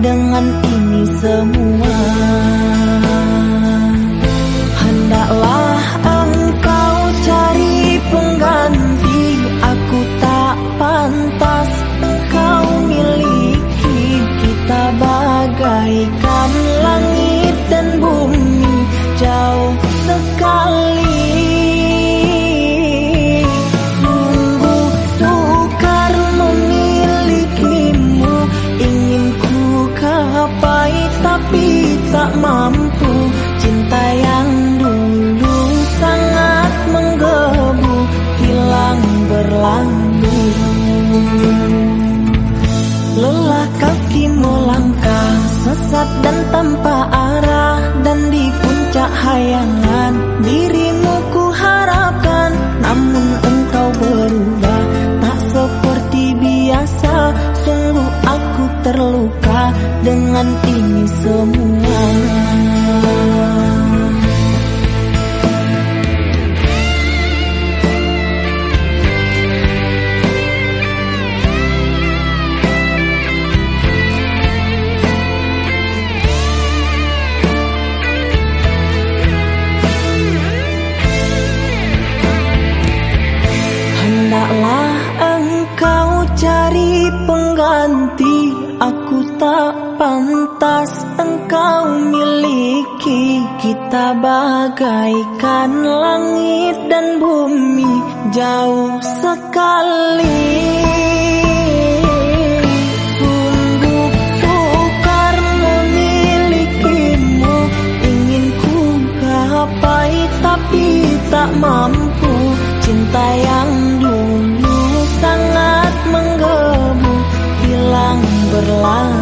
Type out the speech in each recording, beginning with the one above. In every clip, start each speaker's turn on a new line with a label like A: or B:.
A: dengan ini semua. Hendaklah engkau cari pengganti Aku tak pantas engkau miliki. Kita bagaikan langit dan bumi Jauh sekali mampu. Cinta yang dulu sangat menggebu Hilang berlalu. Lelah kaki melangkah Sesat dan tanpa arah? Dan di puncak hayangan Dirimu ku harapkan. Namun engkau berubah Tak seperti biasa. Sungguh aku terluka Dengan ini semua pengganti Aku tak pantas engkau miliki. Kita bagaikan langit dan bumi Jauh sekali. Tapi tak mampu. Cinta yang berlalu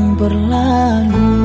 A: Hilang berlalu